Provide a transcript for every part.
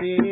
decir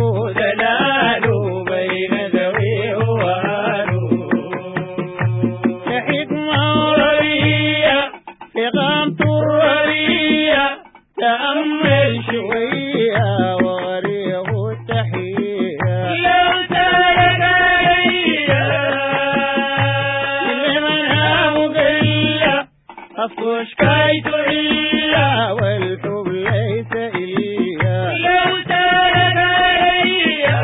أفوش كاي إيا والحب ليس إليا لو تارك عليا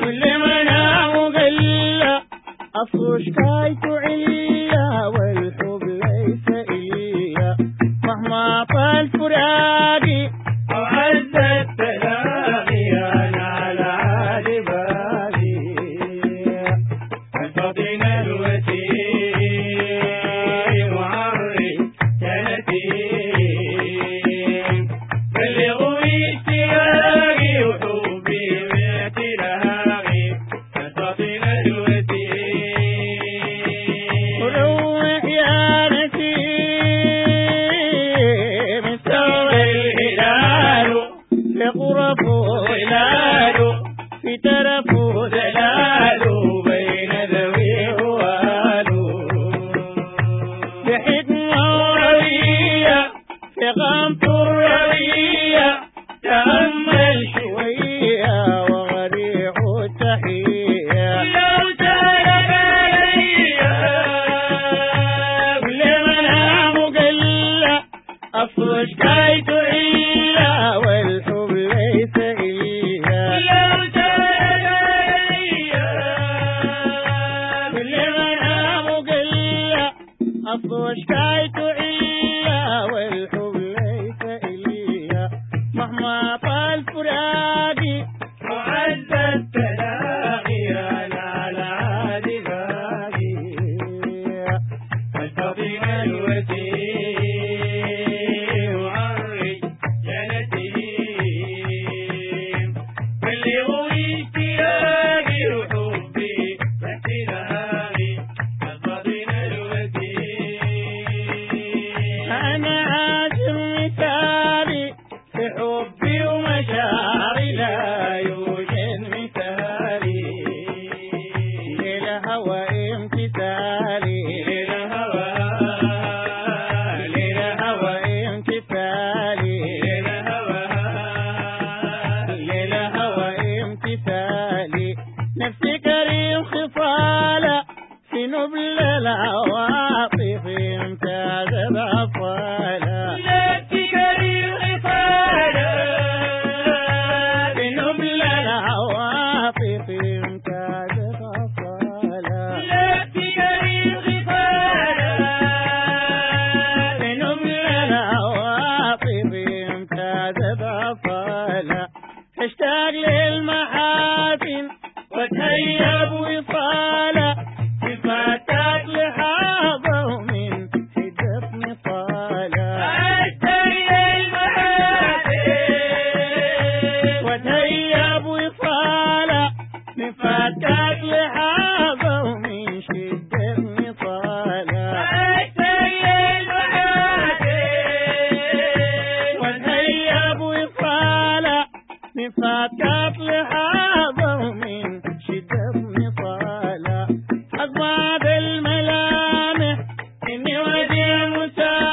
كل مناه غلا أفوش كاي إيا والحب ليس إليا مهما طال فرادي أو عزت سلامي أنا على بالي البطينة لغرفه هلال في ترفه دلال بين ذوي هوال بحكمة وروية في غمته واشتعت إيا والحب ليس إليا. مهما طال فراقي وعدت تلاقي هوى امتثال فاتت لهذا ومن شدبني طالع أضباب الملامح إني ودي متابع